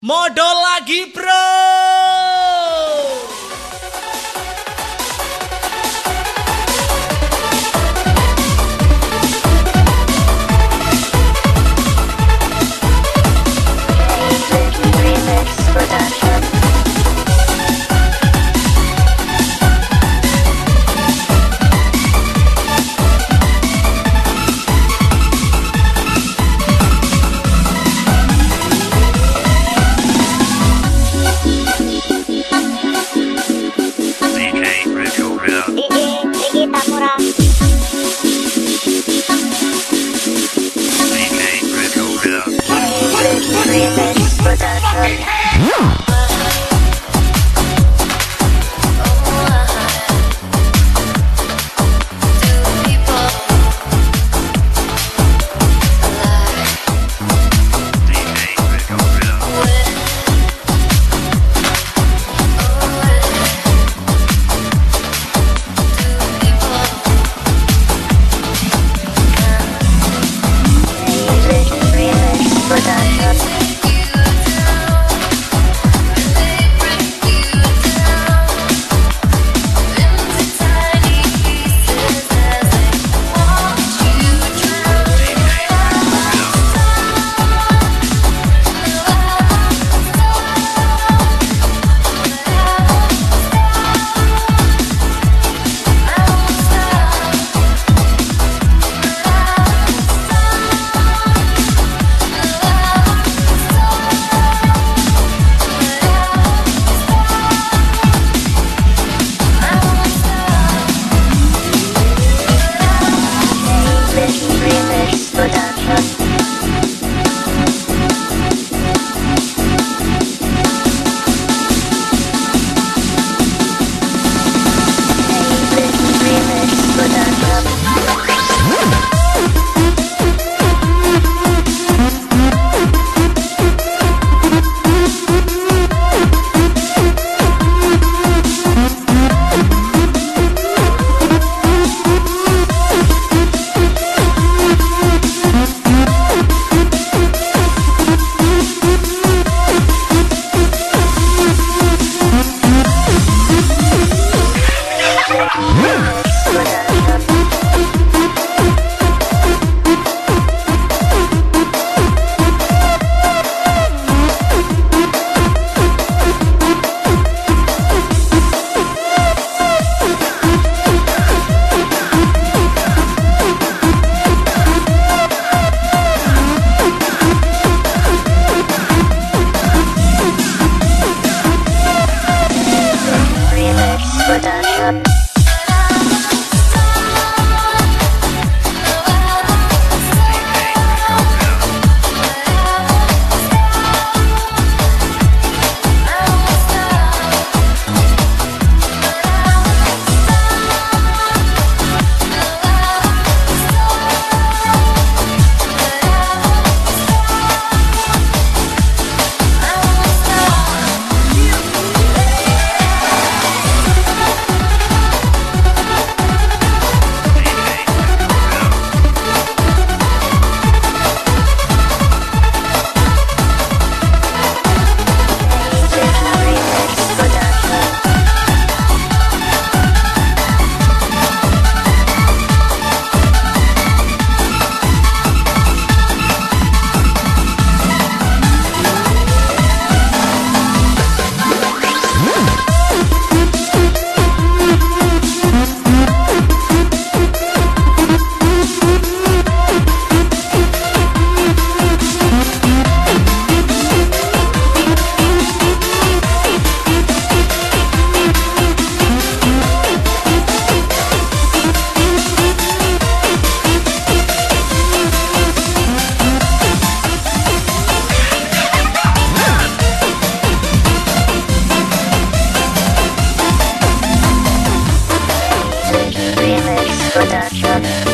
Modal lagi bro Production.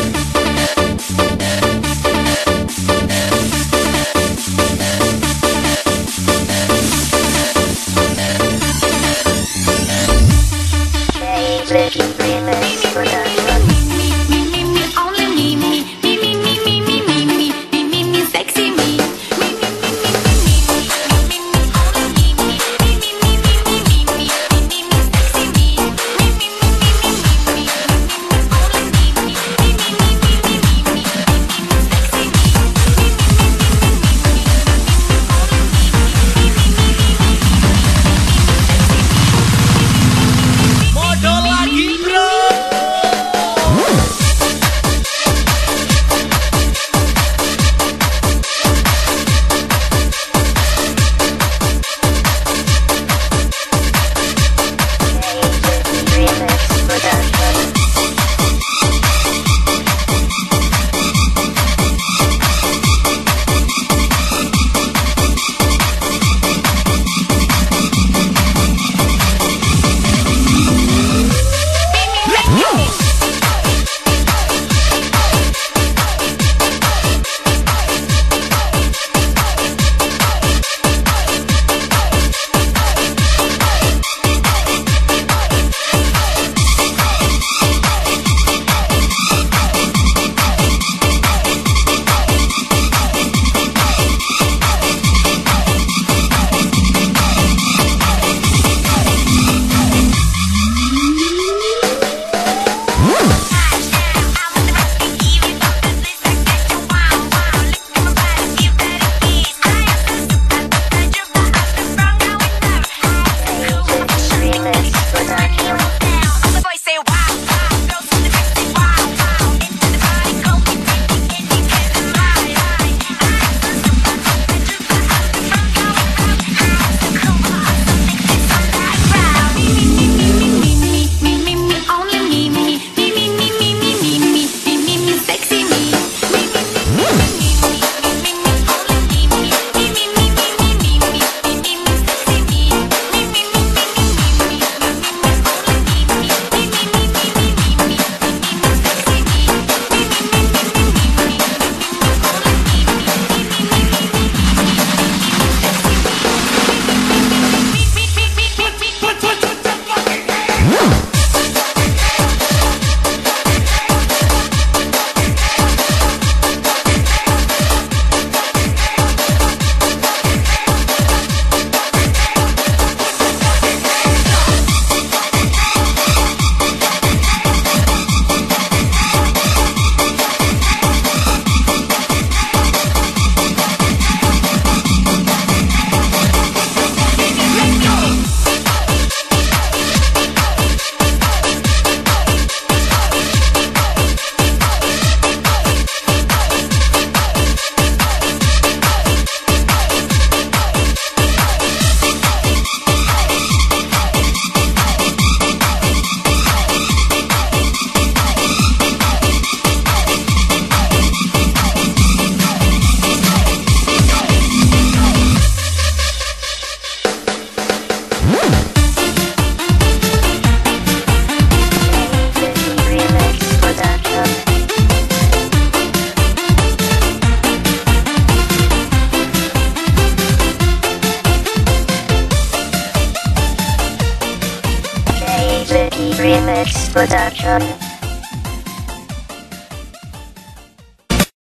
Production.